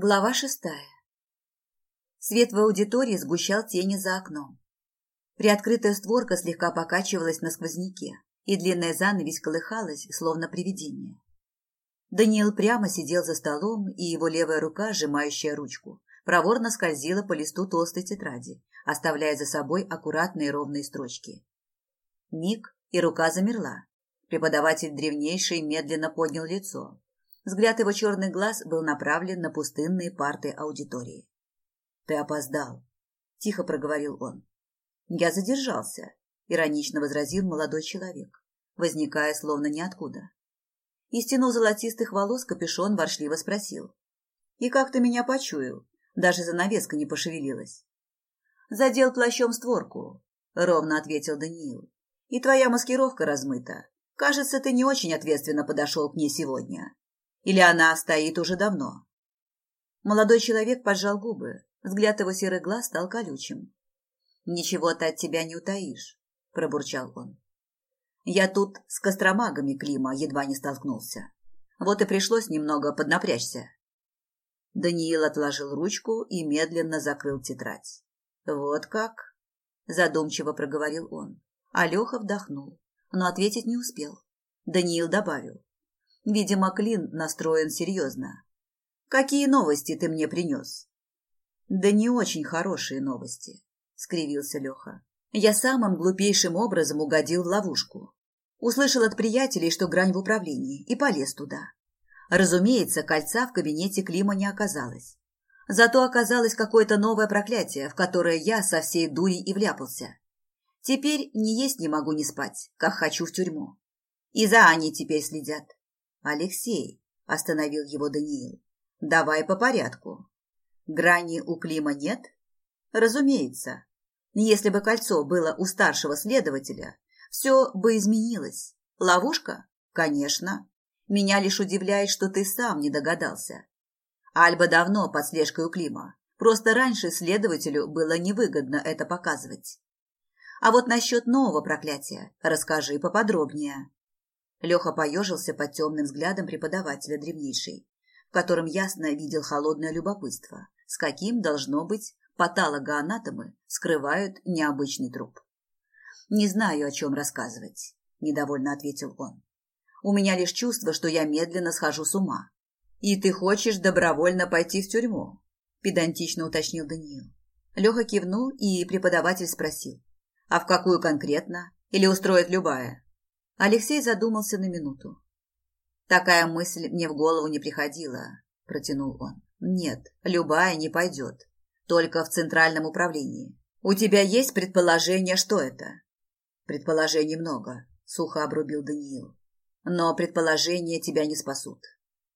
Глава шестая. Свет в аудитории сгущал тени за окном. Приоткрытая створка слегка покачивалась на сквозняке, и длинная занавесь колыхалась, словно привидение. Даниил прямо сидел за столом, и его левая рука, сжимающая ручку, проворно скользила по листу толстой тетради, оставляя за собой аккуратные ровные строчки. Миг, и рука замерла. Преподаватель древнейший медленно поднял лицо, Взгляд его черных глаз был направлен на пустынные парты аудитории. «Ты опоздал», — тихо проговорил он. «Я задержался», — иронично возразил молодой человек, возникая словно ниоткуда. И стянув золотистых волос капюшон воршливо спросил. «И как ты меня почуял? Даже занавеска не пошевелилась». «Задел плащом створку», — ровно ответил Даниил. «И твоя маскировка размыта. Кажется, ты не очень ответственно подошел к ней сегодня. Или она стоит уже давно? Молодой человек поджал губы. Взгляд его серых глаз стал колючим. «Ничего ты от тебя не утаишь», – пробурчал он. «Я тут с костромагами Клима едва не столкнулся. Вот и пришлось немного поднапрячься». Даниил отложил ручку и медленно закрыл тетрадь. «Вот как?» – задумчиво проговорил он. А Леха вдохнул, но ответить не успел. Даниил добавил. Видимо, Клин настроен серьезно. «Какие новости ты мне принес?» «Да не очень хорошие новости», — скривился Леха. «Я самым глупейшим образом угодил в ловушку. Услышал от приятелей, что грань в управлении, и полез туда. Разумеется, кольца в кабинете Клима не оказалось. Зато оказалось какое-то новое проклятие, в которое я со всей дури и вляпался. Теперь ни есть не могу, ни спать, как хочу в тюрьму. И за Аней теперь следят. Алексей, остановил его Даниил. Давай по порядку. Грани у Клима нет? Разумеется. Если бы кольцо было у старшего следователя, все бы изменилось. Ловушка? Конечно. Меня лишь удивляет, что ты сам не догадался. Альба давно под слежкой у Клима. Просто раньше следователю было невыгодно это показывать. А вот насчет нового проклятия расскажи поподробнее. Леха поежился под темным взглядом преподавателя древнейшей, в котором ясно видел холодное любопытство, с каким, должно быть, патологоанатомы скрывают необычный труп. «Не знаю, о чем рассказывать», – недовольно ответил он. «У меня лишь чувство, что я медленно схожу с ума». «И ты хочешь добровольно пойти в тюрьму?» – педантично уточнил Даниил. Леха кивнул, и преподаватель спросил. «А в какую конкретно? Или устроит любая?» Алексей задумался на минуту. «Такая мысль мне в голову не приходила», – протянул он. «Нет, любая не пойдет. Только в центральном управлении. У тебя есть предположение, что это?» «Предположений много», – сухо обрубил Даниил. «Но предположения тебя не спасут.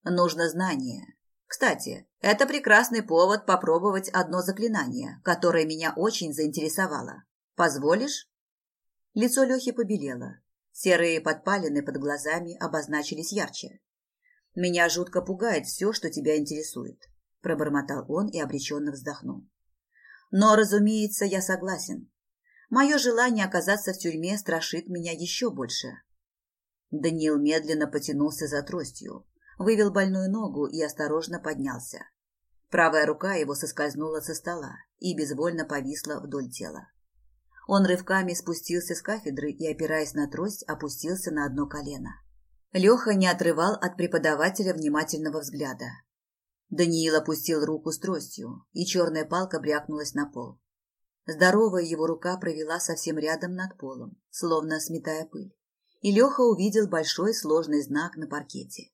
Нужно знание. Кстати, это прекрасный повод попробовать одно заклинание, которое меня очень заинтересовало. Позволишь?» Лицо Лехи побелело. Серые подпалины под глазами обозначились ярче. «Меня жутко пугает все, что тебя интересует», – пробормотал он и обреченно вздохнул. «Но, разумеется, я согласен. Мое желание оказаться в тюрьме страшит меня еще больше». Даниил медленно потянулся за тростью, вывел больную ногу и осторожно поднялся. Правая рука его соскользнула со стола и безвольно повисла вдоль тела. Он рывками спустился с кафедры и, опираясь на трость, опустился на одно колено. Леха не отрывал от преподавателя внимательного взгляда. Даниил опустил руку с тростью, и черная палка брякнулась на пол. Здоровая его рука провела совсем рядом над полом, словно сметая пыль. И Леха увидел большой сложный знак на паркете.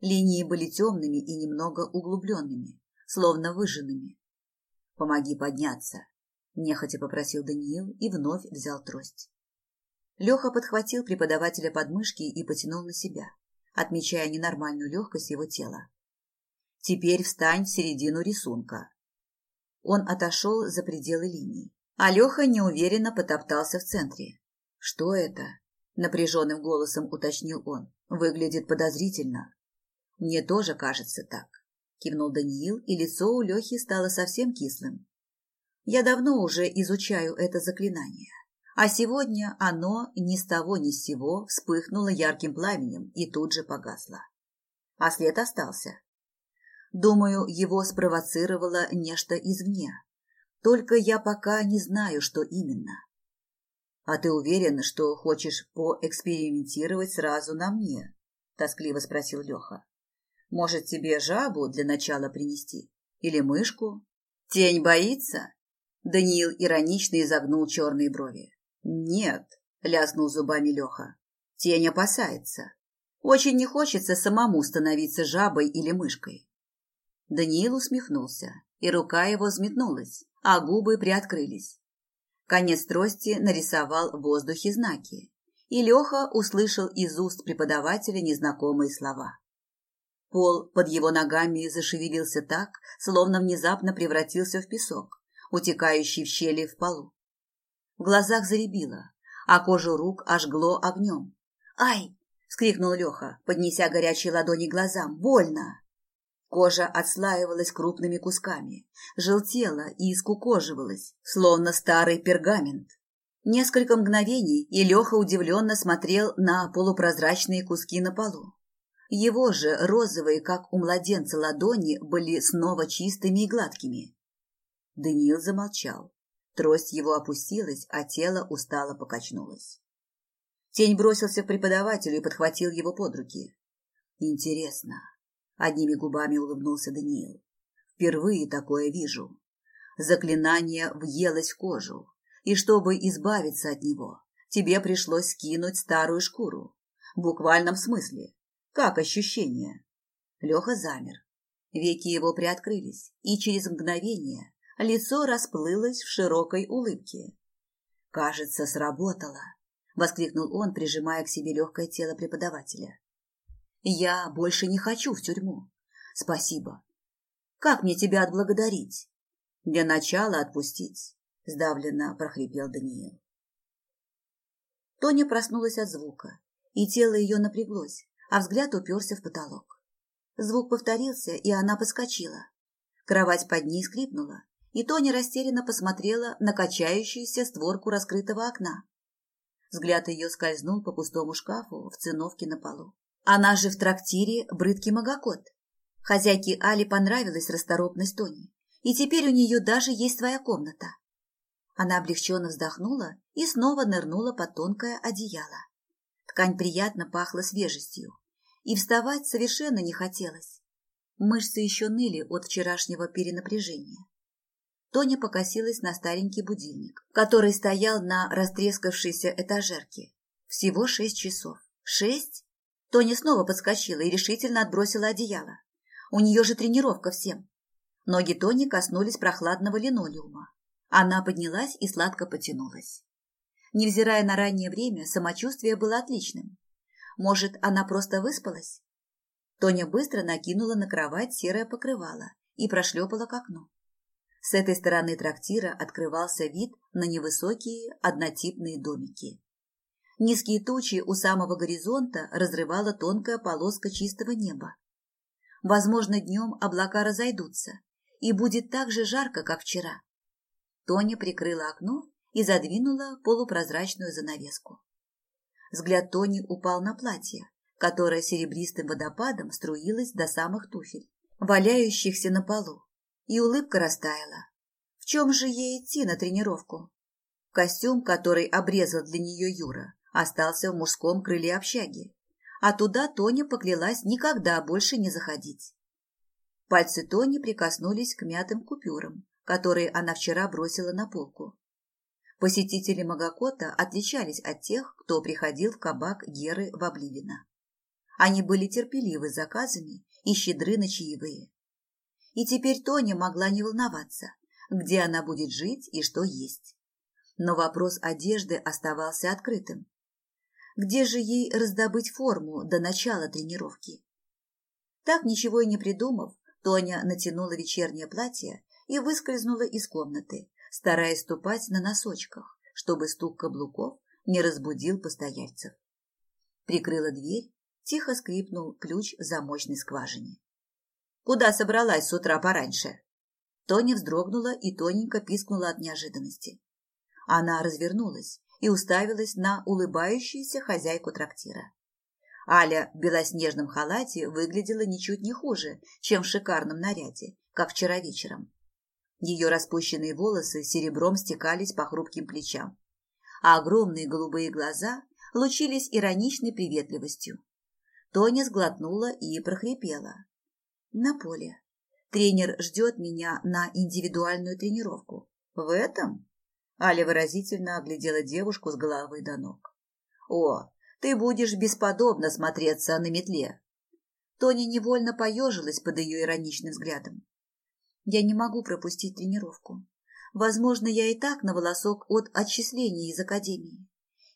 Линии были темными и немного углубленными, словно выжженными. «Помоги подняться», нехотя попросил Даниил и вновь взял трость. Леха подхватил преподавателя под мышки и потянул на себя, отмечая ненормальную легкость его тела. «Теперь встань в середину рисунка». Он отошел за пределы линии, а Леха неуверенно потоптался в центре. «Что это?» – напряженным голосом уточнил он. «Выглядит подозрительно». «Мне тоже кажется так», – кивнул Даниил, и лицо у Лехи стало совсем кислым. Я давно уже изучаю это заклинание, а сегодня оно ни с того ни с сего вспыхнуло ярким пламенем и тут же погасло. А след остался. Думаю, его спровоцировало нечто извне. Только я пока не знаю, что именно. А ты уверен, что хочешь поэкспериментировать сразу на мне? Тоскливо спросил Леха. Может, тебе жабу для начала принести? Или мышку? Тень боится? Даниил иронично изогнул черные брови. Нет, ляснул зубами Леха. Тень опасается. Очень не хочется самому становиться жабой или мышкой. Даниил усмехнулся, и рука его взметнулась, а губы приоткрылись. Конец трости нарисовал в воздухе знаки, и Леха услышал из уст преподавателя незнакомые слова. Пол под его ногами зашевелился так, словно внезапно превратился в песок, утекающий в щели в полу. В глазах заребило, а кожу рук ожгло огнем. «Ай!» — вскрикнул Леха, поднеся горячие ладони глазам. «Больно!» Кожа отслаивалась крупными кусками, желтела и скукоживалась, словно старый пергамент. Несколько мгновений, и Леха удивленно смотрел на полупрозрачные куски на полу. Его же розовые, как у младенца, ладони были снова чистыми и гладкими. Даниил замолчал. Трость его опустилась, а тело устало покачнулось. Тень бросился к преподавателю и подхватил его под руки. Интересно, Одними губами улыбнулся Даниил. Впервые такое вижу. Заклинание въелось в кожу, и чтобы избавиться от него, тебе пришлось скинуть старую шкуру. В буквальном смысле. Как ощущение? Леха замер. Веки его приоткрылись, и через мгновение лицо расплылось в широкой улыбке. «Кажется, сработало!» — воскликнул он, прижимая к себе легкое тело преподавателя. Я больше не хочу в тюрьму. Спасибо. Как мне тебя отблагодарить? Для начала отпустить, сдавленно прохрипел Даниил. Тоня проснулась от звука, и тело ее напряглось, а взгляд уперся в потолок. Звук повторился, и она поскочила. Кровать под ней скрипнула, и Тоня растерянно посмотрела на качающуюся створку раскрытого окна. Взгляд ее скользнул по пустому шкафу в циновке на полу. Она же в трактире брыдкий магокот. Хозяйке Али понравилась расторопность Тони, и теперь у нее даже есть своя комната. Она облегченно вздохнула и снова нырнула под тонкое одеяло. Ткань приятно пахла свежестью, и вставать совершенно не хотелось. Мышцы еще ныли от вчерашнего перенапряжения. Тоня покосилась на старенький будильник, который стоял на растрескавшейся этажерке. Всего шесть часов. Шесть? Тоня снова подскочила и решительно отбросила одеяло. У нее же тренировка всем. Ноги Тони коснулись прохладного линолеума. Она поднялась и сладко потянулась. Невзирая на раннее время, самочувствие было отличным. Может, она просто выспалась? Тоня быстро накинула на кровать серое покрывало и прошлепала к окну. С этой стороны трактира открывался вид на невысокие однотипные домики. Низкие тучи у самого горизонта разрывала тонкая полоска чистого неба. Возможно, днем облака разойдутся, и будет так же жарко, как вчера. Тоня прикрыла окно и задвинула полупрозрачную занавеску. Взгляд Тони упал на платье, которое серебристым водопадом струилось до самых туфель, валяющихся на полу, и улыбка растаяла. В чем же ей идти на тренировку? Костюм, который обрезал для нее Юра, остался в мужском крыле общаги, а туда Тоня поклялась никогда больше не заходить. Пальцы Тони прикоснулись к мятым купюрам, которые она вчера бросила на полку. Посетители Магакота отличались от тех, кто приходил в кабак Геры в. Они были терпеливы с заказами и щедры на чаевые. И теперь Тоня могла не волноваться, где она будет жить и что есть. Но вопрос одежды оставался открытым. Где же ей раздобыть форму до начала тренировки? Так, ничего и не придумав, Тоня натянула вечернее платье и выскользнула из комнаты, стараясь ступать на носочках, чтобы стук каблуков не разбудил постояльцев. Прикрыла дверь, тихо скрипнул ключ в замочной скважине. «Куда собралась с утра пораньше?» Тоня вздрогнула и тоненько пискнула от неожиданности. Она развернулась и уставилась на улыбающуюся хозяйку трактира. Аля в белоснежном халате выглядела ничуть не хуже, чем в шикарном наряде, как вчера вечером. Ее распущенные волосы серебром стекались по хрупким плечам, а огромные голубые глаза лучились ироничной приветливостью. Тоня сглотнула и прохрипела. На поле. Тренер ждет меня на индивидуальную тренировку. В этом? Аля выразительно оглядела девушку с головы до ног. О, ты будешь бесподобно смотреться на метле. Тоня невольно поежилась под ее ироничным взглядом. Я не могу пропустить тренировку. Возможно, я и так на волосок от отчисления из академии.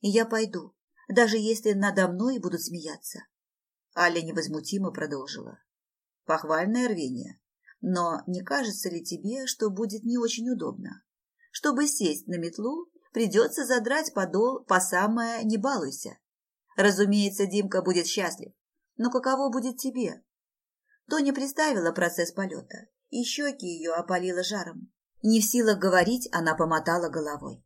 И я пойду, даже если надо мной будут смеяться. Аля невозмутимо продолжила. Похвальное рвение. Но не кажется ли тебе, что будет не очень удобно? Чтобы сесть на метлу, придется задрать подол по самое «не балуйся». Разумеется, Димка будет счастлив. Но каково будет тебе? Тоня представила процесс полета, и щеки ее опалило жаром. Не в силах говорить, она помотала головой.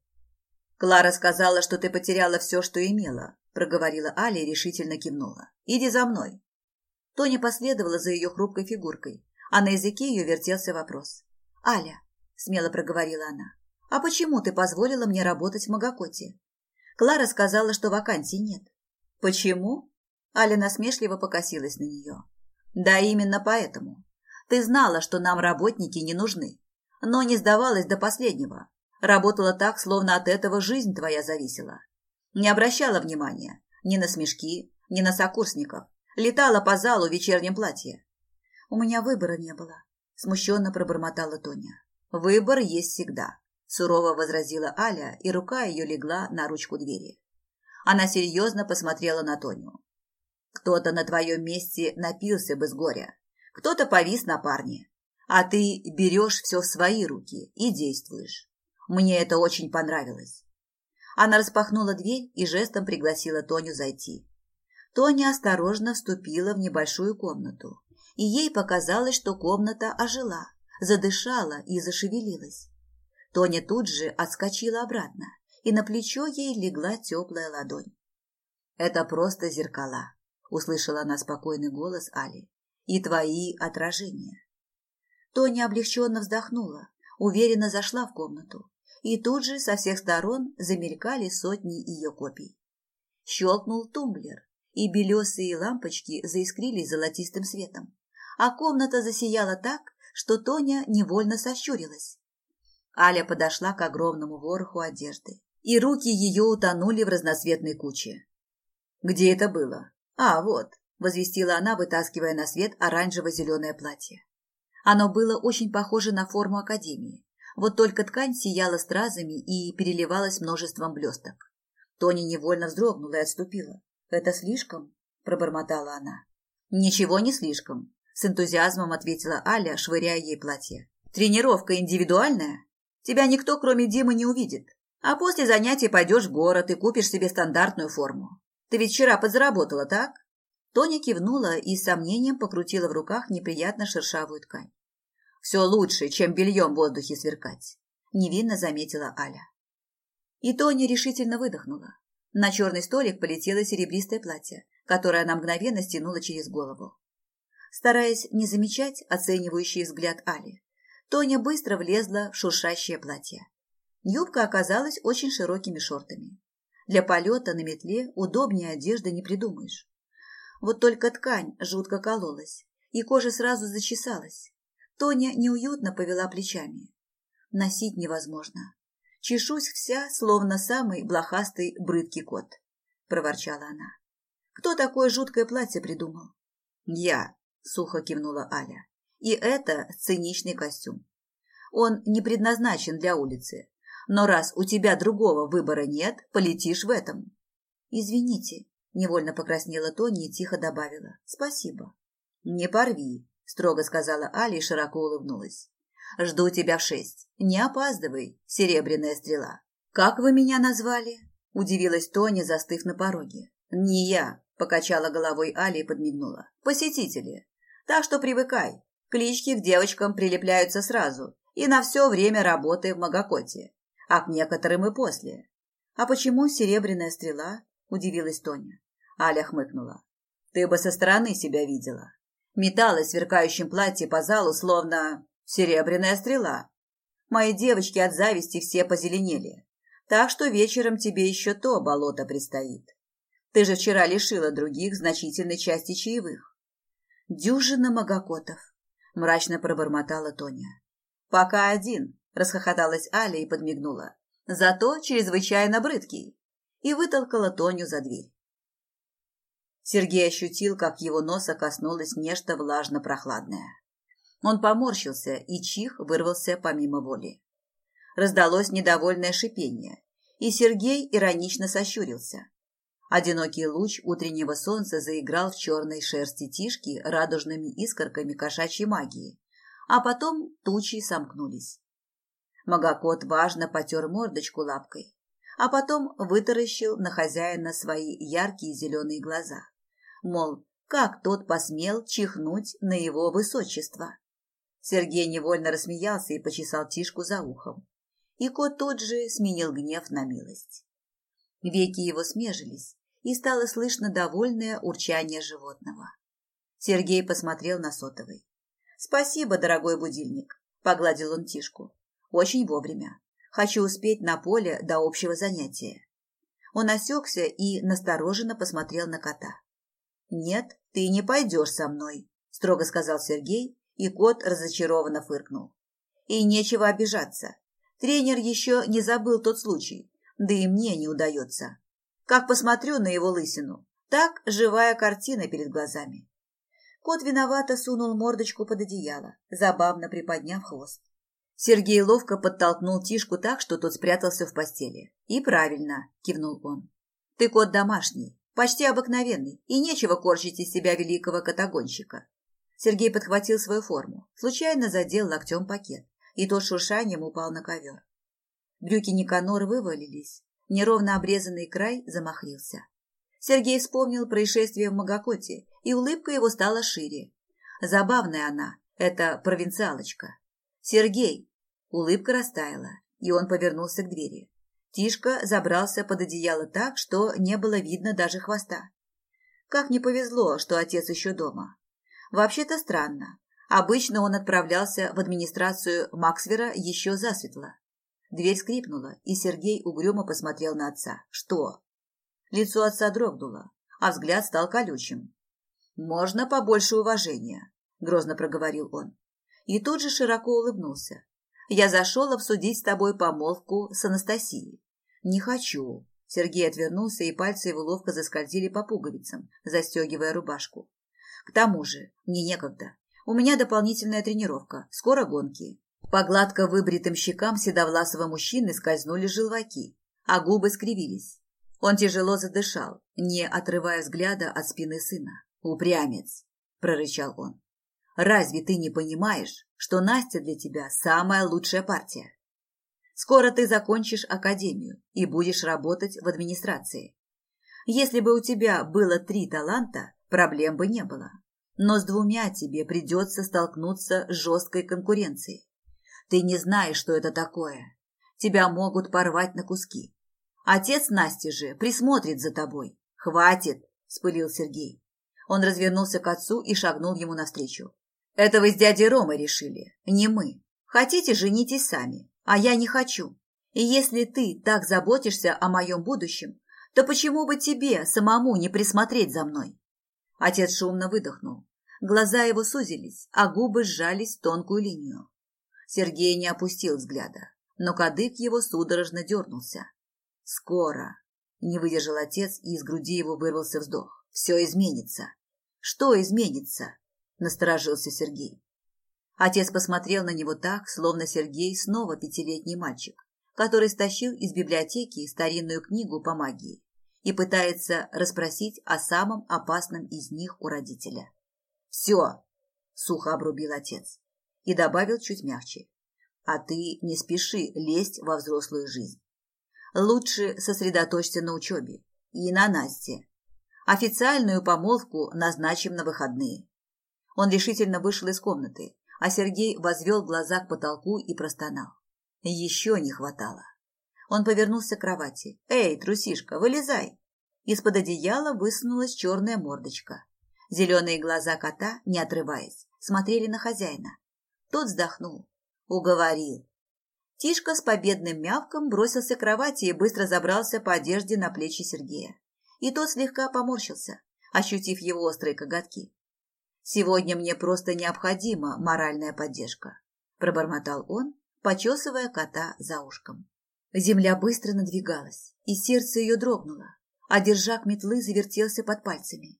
«Клара сказала, что ты потеряла все, что имела», – проговорила Аля и решительно кивнула. «Иди за мной». Тоня последовала за ее хрупкой фигуркой, а на языке ее вертелся вопрос. «Аля», – смело проговорила она, – «а почему ты позволила мне работать в Магакоте?» Клара сказала, что вакансий нет. «Почему?» Аля насмешливо покосилась на нее. «Да именно поэтому. Ты знала, что нам работники не нужны, но не сдавалась до последнего. Работала так, словно от этого жизнь твоя зависела. Не обращала внимания ни на смешки, ни на сокурсников. Летала по залу в вечернем платье. У меня выбора не было, смущенно пробормотала Тоня. Выбор есть всегда, сурово возразила Аля, и рука ее легла на ручку двери. Она серьезно посмотрела на Тоню. Кто-то на твоем месте напился бы с горя, кто-то повис на парне, а ты берешь все в свои руки и действуешь. Мне это очень понравилось. Она распахнула дверь и жестом пригласила Тоню зайти. Тоня осторожно вступила в небольшую комнату, и ей показалось, что комната ожила, задышала и зашевелилась. Тоня тут же отскочила обратно, и на плечо ей легла теплая ладонь. «Это просто зеркала», — услышала она спокойный голос Али, — «и твои отражения». Тоня облегченно вздохнула, уверенно зашла в комнату, и тут же со всех сторон замелькали сотни ее копий. Щелкнул тумблер, и белесые лампочки заискрились золотистым светом, а комната засияла так, что Тоня невольно сощурилась. Аля подошла к огромному вороху одежды и руки ее утонули в разноцветной куче. «Где это было?» «А, вот», – возвестила она, вытаскивая на свет оранжево-зеленое платье. Оно было очень похоже на форму академии, вот только ткань сияла стразами и переливалась множеством блесток. Тоня невольно вздрогнула и отступила. «Это слишком?» – пробормотала она. «Ничего не слишком», – с энтузиазмом ответила Аля, швыряя ей платье. «Тренировка индивидуальная? Тебя никто, кроме Димы, не увидит. А после занятий пойдешь в город и купишь себе стандартную форму. Ты ведь вчера подзаработала, так? Тоня кивнула и с сомнением покрутила в руках неприятно шершавую ткань. Все лучше, чем бельем в воздухе сверкать, невинно заметила Аля. И Тоня решительно выдохнула. На черный столик полетело серебристое платье, которое она мгновенно стянула через голову. Стараясь не замечать оценивающий взгляд Али, Тоня быстро влезла в шуршащее платье. Юбка оказалась очень широкими шортами. Для полета на метле удобнее одежды не придумаешь. Вот только ткань жутко кололась, и кожа сразу зачесалась. Тоня неуютно повела плечами. Носить невозможно. Чешусь вся, словно самый блохастый брыдкий кот, проворчала она. Кто такое жуткое платье придумал? Я, сухо кивнула Аля. И это циничный костюм. Он не предназначен для улицы, но раз у тебя другого выбора нет, полетишь в этом. Извините, невольно покраснела Тони и тихо добавила. Спасибо. Не порви, строго сказала Али и широко улыбнулась. Жду тебя в шесть. Не опаздывай, серебряная стрела. Как вы меня назвали? Удивилась Тони, застыв на пороге. Не я, покачала головой Али и подмигнула. Посетители. Так что привыкай. Клички к девочкам прилепляются сразу и на все время работы в Магакоте а к некоторым и после. А почему серебряная стрела? Удивилась Тоня. Аля хмыкнула. Ты бы со стороны себя видела. Металась в сверкающем платье по залу, словно серебряная стрела. Мои девочки от зависти все позеленели. Так что вечером тебе еще то болото предстоит. Ты же вчера лишила других значительной части чаевых. Дюжина магокотов, мрачно пробормотала Тоня. Пока один, расхохоталась Аля и подмигнула. Зато чрезвычайно брыдкий. И вытолкала Тоню за дверь. Сергей ощутил, как его носа коснулось нечто влажно-прохладное. Он поморщился, и чих вырвался помимо воли. Раздалось недовольное шипение, и Сергей иронично сощурился. Одинокий луч утреннего солнца заиграл в черной шерсти Тишки радужными искорками кошачьей магии, а потом тучи сомкнулись. Магокот важно потер мордочку лапкой, а потом вытаращил на хозяина свои яркие зеленые глаза. Мол, как тот посмел чихнуть на его высочество. Сергей невольно рассмеялся и почесал Тишку за ухом. И кот тут же сменил гнев на милость. Веки его смежились, и стало слышно довольное урчание животного. Сергей посмотрел на сотовый. «Спасибо, дорогой будильник», — погладил он Тишку. «Очень вовремя. Хочу успеть на поле до общего занятия». Он осекся и настороженно посмотрел на кота. «Нет, ты не пойдешь со мной», — строго сказал Сергей, и кот разочарованно фыркнул. «И нечего обижаться. Тренер еще не забыл тот случай, да и мне не удается. Как посмотрю на его лысину, так живая картина перед глазами. Кот виновато сунул мордочку под одеяло, забавно приподняв хвост. Сергей ловко подтолкнул Тишку так, что тот спрятался в постели. «И правильно», – кивнул он. «Ты кот домашний, почти обыкновенный, и нечего корчить из себя великого котогонщика». Сергей подхватил свою форму, случайно задел локтем пакет, и тот шуршанием упал на ковер. Брюки Никанора вывалились, Неровно обрезанный край замахрился. Сергей вспомнил происшествие в Магакоте, и улыбка его стала шире. Забавная она, эта провинциалочка. «Сергей!» Улыбка растаяла, и он повернулся к двери. Тишка забрался под одеяло так, что не было видно даже хвоста. Как не повезло, что отец еще дома. Вообще-то странно. Обычно он отправлялся в администрацию Максвера еще засветло. Дверь скрипнула, и Сергей угрюмо посмотрел на отца. «Что?» Лицо отца дрогнуло, а взгляд стал колючим. «Можно побольше уважения», — грозно проговорил он. И тут же широко улыбнулся. «Я зашел обсудить с тобой помолвку с Анастасией». «Не хочу». Сергей отвернулся, и пальцы его ловко заскользили по пуговицам, застегивая рубашку. «К тому же, мне некогда. У меня дополнительная тренировка, скоро гонки. По гладко выбритым щекам седовласого мужчины скользнули желваки, а губы скривились. Он тяжело задышал, не отрывая взгляда от спины сына. «Упрямец!» – прорычал он. «Разве ты не понимаешь, что Настя для тебя самая лучшая партия? Скоро ты закончишь академию и будешь работать в администрации. Если бы у тебя было три таланта, проблем бы не было. Но с двумя тебе придется столкнуться с жесткой конкуренцией. Ты не знаешь, что это такое. Тебя могут порвать на куски. Отец Насти же присмотрит за тобой. Хватит, спылил Сергей. Он развернулся к отцу и шагнул ему навстречу. Это вы с дядей Ромой решили, не мы. Хотите, женитесь сами, а я не хочу. И если ты так заботишься о моем будущем, то почему бы тебе самому не присмотреть за мной? Отец шумно выдохнул. Глаза его сузились, а губы сжались в тонкую линию. Сергей не опустил взгляда, но кадык его судорожно дернулся. «Скоро!» – не выдержал отец, и из груди его вырвался вздох. «Все изменится!» «Что изменится?» – насторожился Сергей. Отец посмотрел на него так, словно Сергей снова пятилетний мальчик, который стащил из библиотеки старинную книгу по магии и пытается расспросить о самом опасном из них у родителя. «Все!» – сухо обрубил отец и добавил чуть мягче. А ты не спеши лезть во взрослую жизнь. Лучше сосредоточься на учебе и на Насте. Официальную помолвку назначим на выходные. Он решительно вышел из комнаты, а Сергей возвел глаза к потолку и простонал. Еще не хватало. Он повернулся к кровати. «Эй, трусишка, вылезай!» Из-под одеяла высунулась черная мордочка. Зеленые глаза кота, не отрываясь, смотрели на хозяина. Тот вздохнул. Уговорил. Тишка с победным мявком бросился к кровати и быстро забрался по одежде на плечи Сергея. И тот слегка поморщился, ощутив его острые коготки. «Сегодня мне просто необходима моральная поддержка», – пробормотал он, почесывая кота за ушком. Земля быстро надвигалась, и сердце ее дрогнуло, а держак метлы завертелся под пальцами.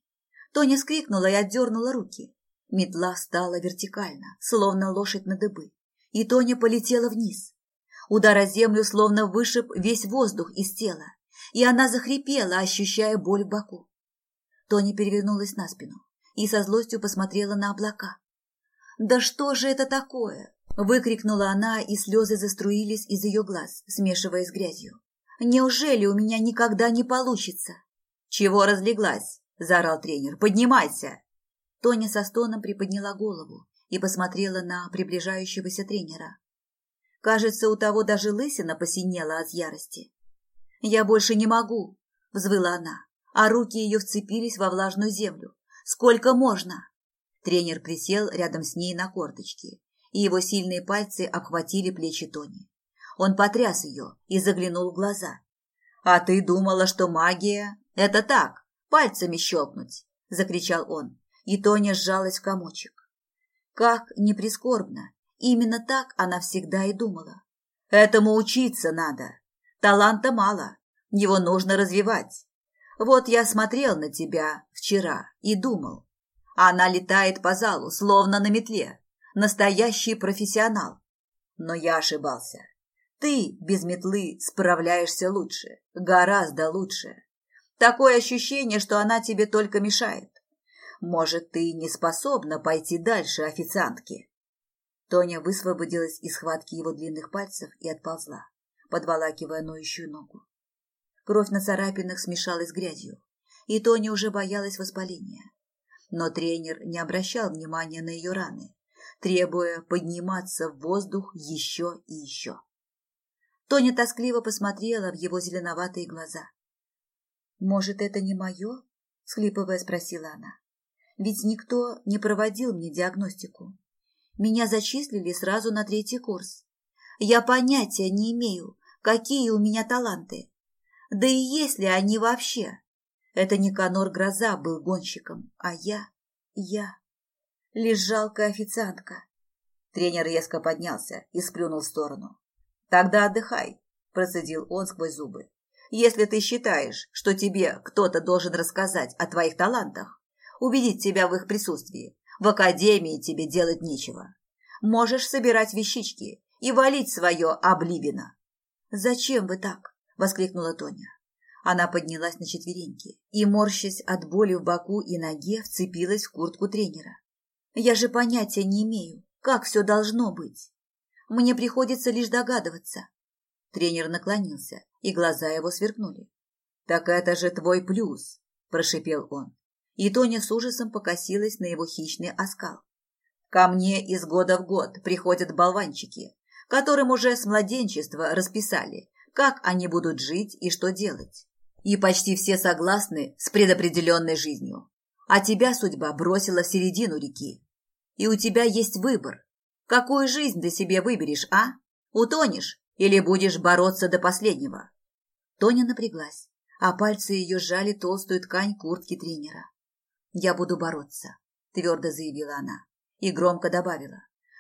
Тоня скрикнула и отдернула руки. Метла стала вертикально, словно лошадь на дыбы, и Тоня полетела вниз. Удар о землю словно вышиб весь воздух из тела, и она захрипела, ощущая боль в боку. Тоня перевернулась на спину и со злостью посмотрела на облака. «Да что же это такое? Выкрикнула она, и слезы заструились из ее глаз, смешиваясь с грязью. «Неужели у меня никогда не получится?» «Чего разлеглась?» – заорал тренер. «Поднимайся!» Тоня со стоном приподняла голову и посмотрела на приближающегося тренера. Кажется, у того даже лысина посинела от ярости. «Я больше не могу!» – взвыла она, а руки ее вцепились во влажную землю. «Сколько можно?» Тренер присел рядом с ней на корточки и его сильные пальцы обхватили плечи Тони. Он потряс ее и заглянул в глаза. «А ты думала, что магия – это так, пальцами щелкнуть!» – закричал он, и Тоня сжалась в комочек. Как не прискорбно, именно так она всегда и думала. «Этому учиться надо. Таланта мало, его нужно развивать. Вот я смотрел на тебя вчера и думал. Она летает по залу, словно на метле, настоящий профессионал. Но я ошибался. Ты без метлы справляешься лучше, гораздо лучше. Такое ощущение, что она тебе только мешает. Может, ты не способна пойти дальше официантки?» Тоня высвободилась из схватки его длинных пальцев и отползла, подволакивая ноющую ногу. Кровь на царапинах смешалась с грязью, и Тоня уже боялась воспаления. Но тренер не обращал внимания на ее раны, требуя подниматься в воздух еще и еще. Тоня тоскливо посмотрела в его зеленоватые глаза. «Может, это не мое?» – схлипывая спросила она. «Ведь никто не проводил мне диагностику. Меня зачислили сразу на третий курс. Я понятия не имею, какие у меня таланты. Да и есть ли они вообще? Это Никанор Гроза был гонщиком, а я... я лишь жалкая официантка. Тренер резко поднялся и сплюнул в сторону. «Тогда отдыхай», – процедил он сквозь зубы. «Если ты считаешь, что тебе кто-то должен рассказать о твоих талантах, убедить тебя в их присутствии, в академии тебе делать нечего. Можешь собирать вещички и валить свое обливино». «Зачем вы так?» – воскликнула Тоня. Она поднялась на четвереньки и, морщась от боли в боку и ноге, вцепилась в куртку тренера. Я же понятия не имею, как все должно быть. Мне приходится лишь догадываться. Тренер наклонился, и глаза его сверкнули. «Так это же твой плюс!» – прошипел он. И Тоня с ужасом покосилась на его хищный оскал. «Ко мне из года в год приходят болванчики, которым уже с младенчества расписали, как они будут жить и что делать. И почти все согласны с предопределенной жизнью. А тебя судьба бросила в середину реки. И у тебя есть выбор. Какую жизнь ты себе выберешь, а? Утонешь или будешь бороться до последнего?» Тоня напряглась, а пальцы ее сжали толстую ткань куртки тренера. «Я буду бороться», – твердо заявила она и громко добавила.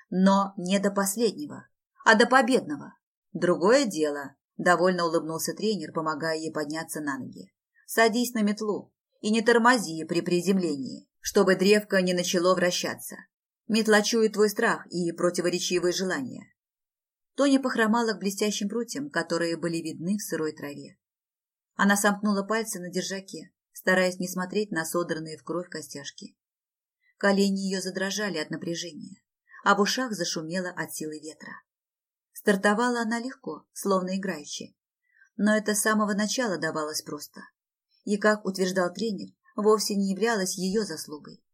«Но не до последнего, а до победного. Другое дело», – довольно улыбнулся тренер, помогая ей подняться на ноги. «Садись на метлу и не тормози при приземлении, чтобы древко не начало вращаться. Метла чует твой страх и противоречивые желания. Тоня похромала к блестящим прутьям, которые были видны в сырой траве. Она сомкнула пальцы на держаке, стараясь не смотреть на содранные в кровь костяшки. Колени ее задрожали от напряжения, а в ушах зашумело от силы ветра. Стартовала она легко, словно играючи. Но это с самого начала давалось просто и, как утверждал тренер, вовсе не являлась ее заслугой.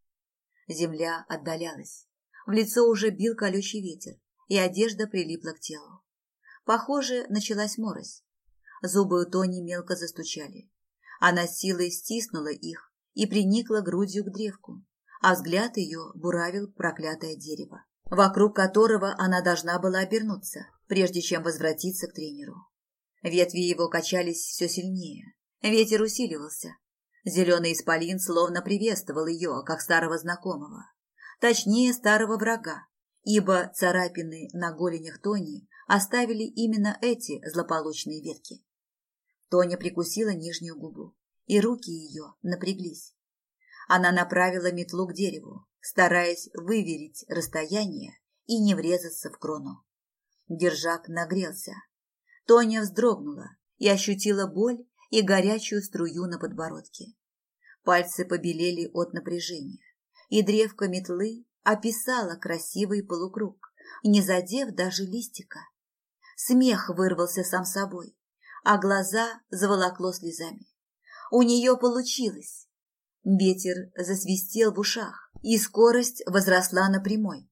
Земля отдалялась. В лицо уже бил колючий ветер, и одежда прилипла к телу. Похоже, началась морось. Зубы у Тони мелко застучали. Она силой стиснула их и приникла грудью к древку, а взгляд ее буравил проклятое дерево, вокруг которого она должна была обернуться, прежде чем возвратиться к тренеру. Ветви его качались все сильнее, ветер усиливался. Зеленый исполин словно приветствовал ее, как старого знакомого, точнее старого врага, ибо царапины на голенях Тони оставили именно эти злополучные ветки. Тоня прикусила нижнюю губу, и руки ее напряглись. Она направила метлу к дереву, стараясь выверить расстояние и не врезаться в крону. Держак нагрелся. Тоня вздрогнула и ощутила боль и горячую струю на подбородке. Пальцы побелели от напряжения, и древко метлы описала красивый полукруг, не задев даже листика. Смех вырвался сам собой, а глаза заволокло слезами. У нее получилось. Ветер засвистел в ушах, и скорость возросла на прямой.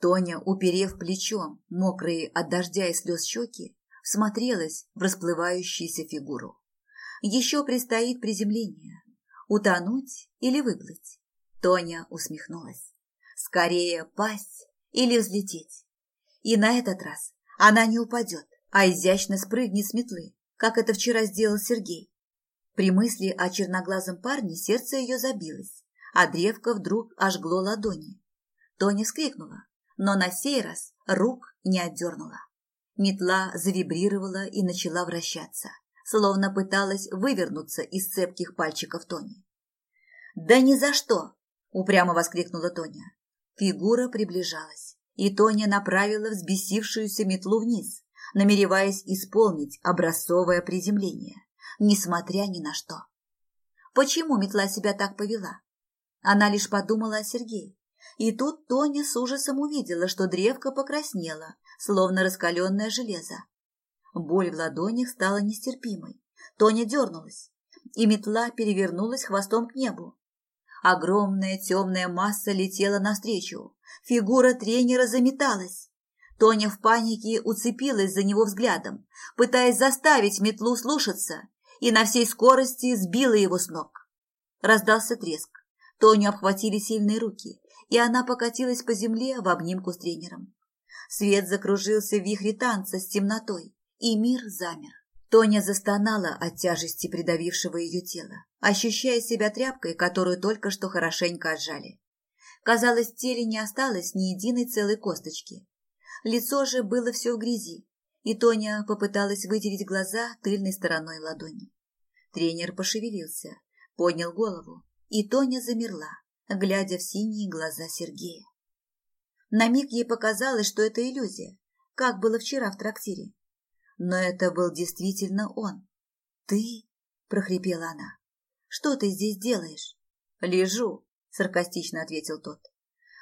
Тоня, уперев плечом, мокрые от дождя и слез щеки, смотрелась в расплывающуюся фигуру. Еще предстоит приземление. Утонуть или выплыть? Тоня усмехнулась. Скорее пасть или взлететь. И на этот раз она не упадет, а изящно спрыгнет с метлы, как это вчера сделал Сергей. При мысли о черноглазом парне сердце ее забилось, а древко вдруг ожгло ладони. Тоня вскрикнула, но на сей раз рук не отдернула. Метла завибрировала и начала вращаться, словно пыталась вывернуться из цепких пальчиков Тони. «Да ни за что!» – упрямо воскликнула Тоня. Фигура приближалась, и Тоня направила взбесившуюся метлу вниз, намереваясь исполнить образцовое приземление, несмотря ни на что. Почему метла себя так повела? Она лишь подумала о Сергее. И тут Тоня с ужасом увидела, что древко покраснело, словно раскаленное железо. Боль в ладонях стала нестерпимой. Тоня дернулась, и метла перевернулась хвостом к небу. Огромная темная масса летела навстречу. Фигура тренера заметалась. Тоня в панике уцепилась за него взглядом, пытаясь заставить метлу слушаться, и на всей скорости сбила его с ног. Раздался треск. Тоню обхватили сильные руки, и она покатилась по земле в обнимку с тренером. Свет закружился в вихре танца с темнотой, и мир замер. Тоня застонала от тяжести придавившего ее тела, ощущая себя тряпкой, которую только что хорошенько отжали. Казалось, в теле не осталось ни единой целой косточки. Лицо же было все в грязи, и Тоня попыталась вытереть глаза тыльной стороной ладони. Тренер пошевелился, поднял голову, и Тоня замерла, глядя в синие глаза Сергея. На миг ей показалось, что это иллюзия, как было вчера в трактире. Но это был действительно он. «Ты?» – прохрипела она. «Что ты здесь делаешь?» «Лежу», – саркастично ответил тот.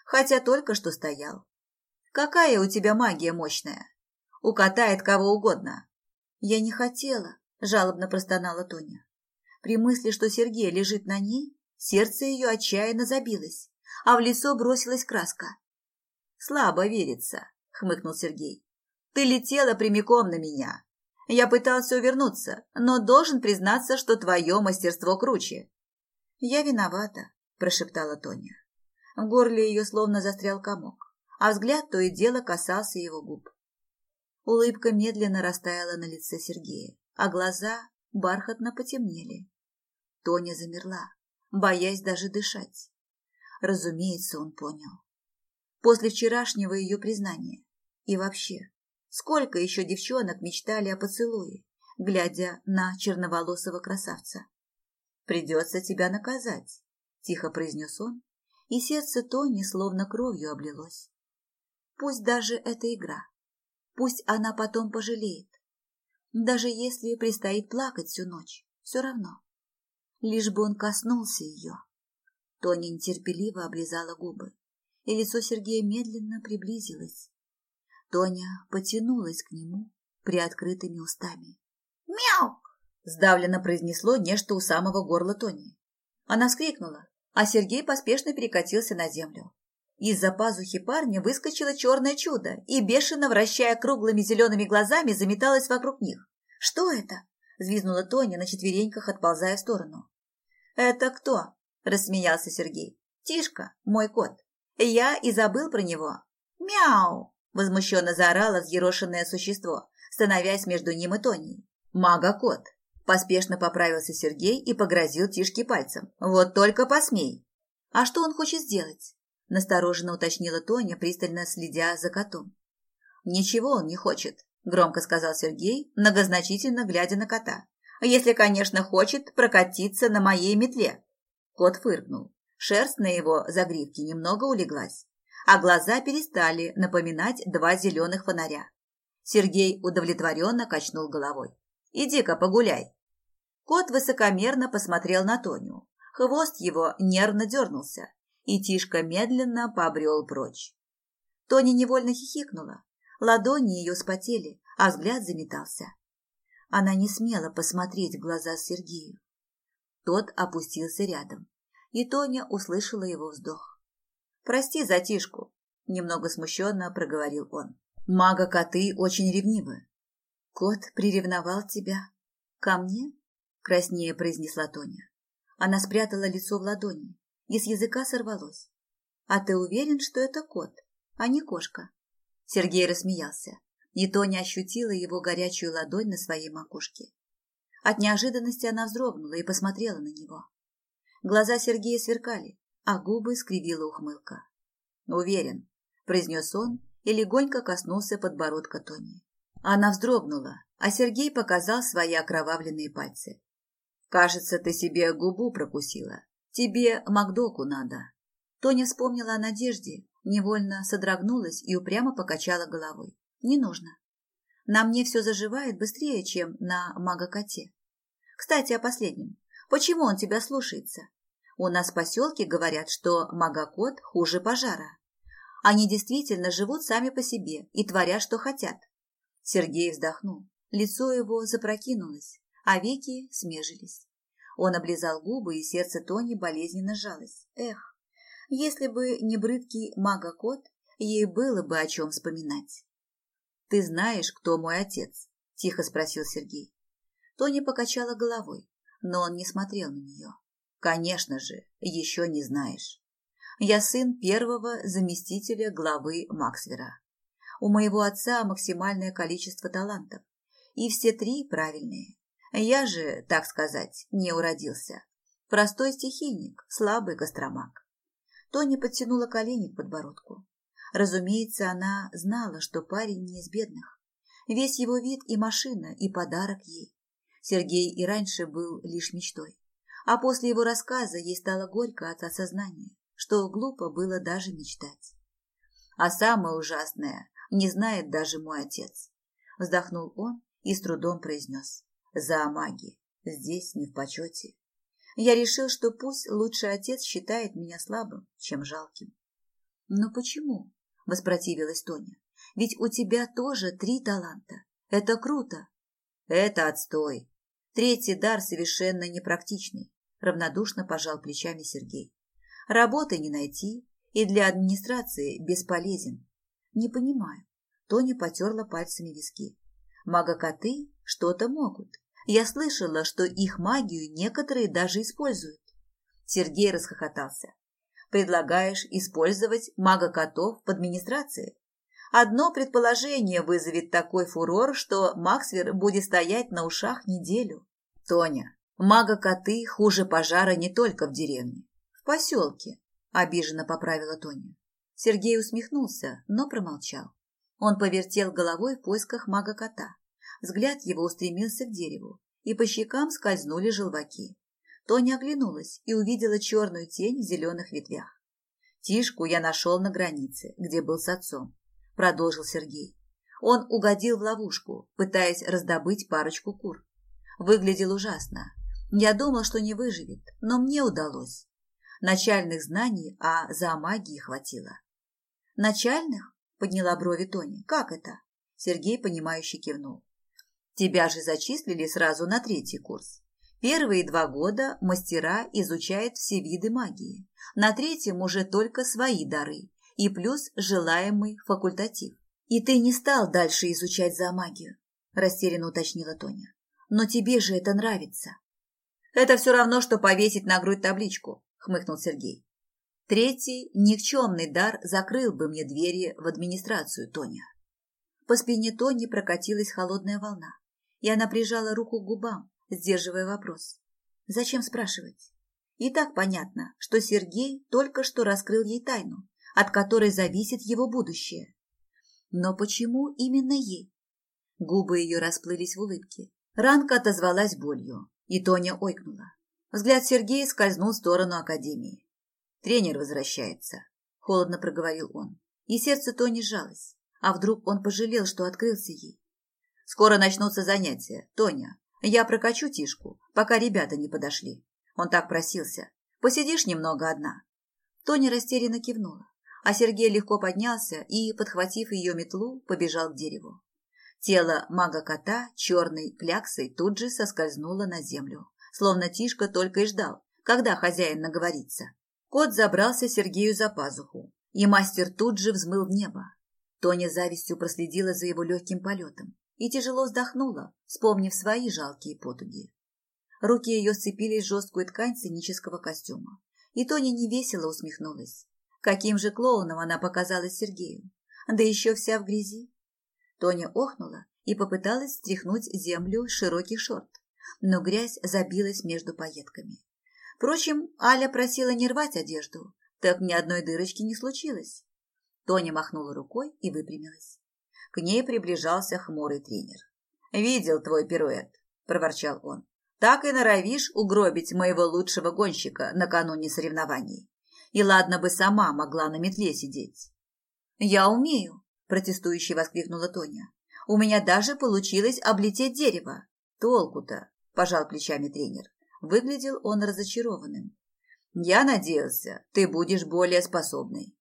«Хотя только что стоял. Какая у тебя магия мощная? Укатает кого угодно». «Я не хотела», – жалобно простонала Тоня. При мысли, что Сергей лежит на ней, сердце ее отчаянно забилось, а в лицо бросилась краска. Слабо верится, хмыкнул Сергей. Ты летела прямиком на меня. Я пытался увернуться, но должен признаться, что твое мастерство круче. Я виновата, прошептала Тоня. В горле ее словно застрял комок, а взгляд то и дело касался его губ. Улыбка медленно растаяла на лице Сергея, а глаза бархатно потемнели. Тоня замерла, боясь даже дышать. Разумеется, он понял после вчерашнего ее признания. И вообще, сколько еще девчонок мечтали о поцелуе, глядя на черноволосого красавца. «Придется тебя наказать», – тихо произнес он, и сердце Тони словно кровью облилось. Пусть даже это игра, пусть она потом пожалеет, даже если предстоит плакать всю ночь, все равно. Лишь бы он коснулся ее. Тоня нетерпеливо облизала губы и лицо Сергея медленно приблизилось. Тоня потянулась к нему приоткрытыми устами. «Мяу!» – сдавленно произнесло нечто у самого горла Тони. Она вскрикнула, а Сергей поспешно перекатился на землю. Из-за пазухи парня выскочило черное чудо и, бешено вращая круглыми зелеными глазами, заметалось вокруг них. «Что это?» – взвизнула Тоня на четвереньках, отползая в сторону. «Это кто?» – рассмеялся Сергей. «Тишка, мой кот. Я и забыл про него. Мяу!» – возмущенно заорало взъерошенное существо, становясь между ним и Тоней. «Мага-кот!» – поспешно поправился Сергей и погрозил Тишке пальцем. «Вот только посмей!» «А что он хочет сделать?» – настороженно уточнила Тоня, пристально следя за котом. «Ничего он не хочет», – громко сказал Сергей, многозначительно глядя на кота. «Если, конечно, хочет прокатиться на моей метле». Кот фыркнул. Шерсть на его загривке немного улеглась, а глаза перестали напоминать два зеленых фонаря. Сергей удовлетворенно качнул головой. «Иди-ка погуляй». Кот высокомерно посмотрел на Тоню. Хвост его нервно дернулся, и Тишка медленно побрел прочь. Тоня невольно хихикнула. Ладони ее спотели, а взгляд заметался. Она не смела посмотреть в глаза Сергею. Тот опустился рядом, и Тоня услышала его вздох. «Прости за Тишку», – немного смущенно проговорил он. «Мага-коты очень ревнивы». «Кот приревновал тебя? Ко мне?» – краснее произнесла Тоня. Она спрятала лицо в ладони, и с языка сорвалось. «А ты уверен, что это кот, а не кошка?» Сергей рассмеялся, и Тоня ощутила его горячую ладонь на своей макушке. От неожиданности она вздрогнула и посмотрела на него. Глаза Сергея сверкали, а губы скривила ухмылка. «Уверен», – произнес он и легонько коснулся подбородка Тони. Она вздрогнула, а Сергей показал свои окровавленные пальцы. «Кажется, ты себе губу прокусила. Тебе Макдоку надо». Тоня вспомнила о надежде, невольно содрогнулась и упрямо покачала головой. «Не нужно. На мне все заживает быстрее, чем на мага-коте. Кстати, о последнем. Почему он тебя слушается? У нас в поселке говорят, что мага-кот хуже пожара. Они действительно живут сами по себе и творят, что хотят. Сергей вздохнул. Лицо его запрокинулось, а веки смежились. Он облизал губы, и сердце Тони болезненно сжалось. Эх, если бы не брыдкий мага-кот, ей было бы о чем вспоминать. «Ты знаешь, кто мой отец?» – тихо спросил Сергей. Тони покачала головой, но он не смотрел на нее. «Конечно же, еще не знаешь. Я сын первого заместителя главы Максвера. У моего отца максимальное количество талантов, и все три правильные. Я же, так сказать, не уродился. Простой стихийник, слабый костромак. Тони подтянула колени к подбородку. Разумеется, она знала, что парень не из бедных. Весь его вид и машина, и подарок ей. Сергей и раньше был лишь мечтой. А после его рассказа ей стало горько от осознания, что глупо было даже мечтать. А самое ужасное, не знает даже мой отец. Вздохнул он и с трудом произнес. За маги. Здесь не в почете. Я решил, что пусть лучший отец считает меня слабым, чем жалким. Но почему? Воспротивилась Тоня. Ведь у тебя тоже три таланта. Это круто. Это отстой. Третий дар совершенно непрактичный. Равнодушно пожал плечами Сергей. Работы не найти и для администрации бесполезен. Не понимаю. Тоня потерла пальцами виски. Мага-коты что-то могут. Я слышала, что их магию некоторые даже используют. Сергей расхохотался. Предлагаешь использовать мага-котов в администрации? Одно предположение вызовет такой фурор, что Максвер будет стоять на ушах неделю. Тоня, мага-коты хуже пожара не только в деревне. В поселке, обиженно поправила Тоня. Сергей усмехнулся, но промолчал. Он повертел головой в поисках мага-кота. Взгляд его устремился к дереву, и по щекам скользнули желваки. Тоня оглянулась и увидела черную тень в зеленых ветвях. «Тишку я нашел на границе, где был с отцом», — продолжил Сергей. Он угодил в ловушку, пытаясь раздобыть парочку кур. Выглядел ужасно. Я думал, что не выживет, но мне удалось. Начальных знаний о зоомагии хватило. «Начальных?» – подняла брови Тони. «Как это?» Сергей, понимающе кивнул. «Тебя же зачислили сразу на третий курс. Первые два года мастера изучают все виды магии. На третьем уже только свои дары и плюс желаемый факультатив. И ты не стал дальше изучать зоомагию, растерянно уточнила Тоня. Но тебе же это нравится. Это все равно, что повесить на грудь табличку. хмыкнул Сергей. Третий никчемный дар закрыл бы мне двери в администрацию, Тоня. По спине Тони прокатилась холодная волна, и она прижала руку к губам, сдерживая вопрос. Зачем спрашивать? И так понятно, что Сергей только что раскрыл ей тайну, от которой зависит его будущее. Но почему именно ей? Губы ее расплылись в улыбке. Ранка отозвалась болью, и Тоня ойкнула. Взгляд Сергея скользнул в сторону академии. «Тренер возвращается», — холодно проговорил он. И сердце Тони сжалось. А вдруг он пожалел, что открылся ей? «Скоро начнутся занятия. Тоня, я прокачу Тишку, пока ребята не подошли. Он так просился. Посидишь немного одна?» Тоня растерянно кивнула, а Сергей легко поднялся и, подхватив ее метлу, побежал к дереву. Тело мага-кота черной кляксой тут же соскользнуло на землю, словно Тишка только и ждал, когда хозяин наговорится. Кот забрался Сергею за пазуху, и мастер тут же взмыл в небо. Тоня завистью проследила за его легким полетом и тяжело вздохнула, вспомнив свои жалкие потуги. Руки ее сцепились в жесткую ткань сценического костюма, и Тоня невесело усмехнулась. Каким же клоуном она показалась Сергею, да еще вся в грязи. Тоня охнула и попыталась стряхнуть землю с широких шорт, но грязь забилась между пайетками. Впрочем, Аля просила не рвать одежду, так ни одной дырочки не случилось. Тоня махнула рукой и выпрямилась. К ней приближался хмурый тренер. «Видел твой пируэт», – проворчал он. «Так и норовишь угробить моего лучшего гонщика накануне соревнований. И ладно бы сама могла на метле сидеть». «Я умею», протестующе воскликнула Тоня. У меня даже получилось облететь дерево. Толку-то, пожал плечами тренер. Выглядел он разочарованным. Я надеялся, ты будешь более способной.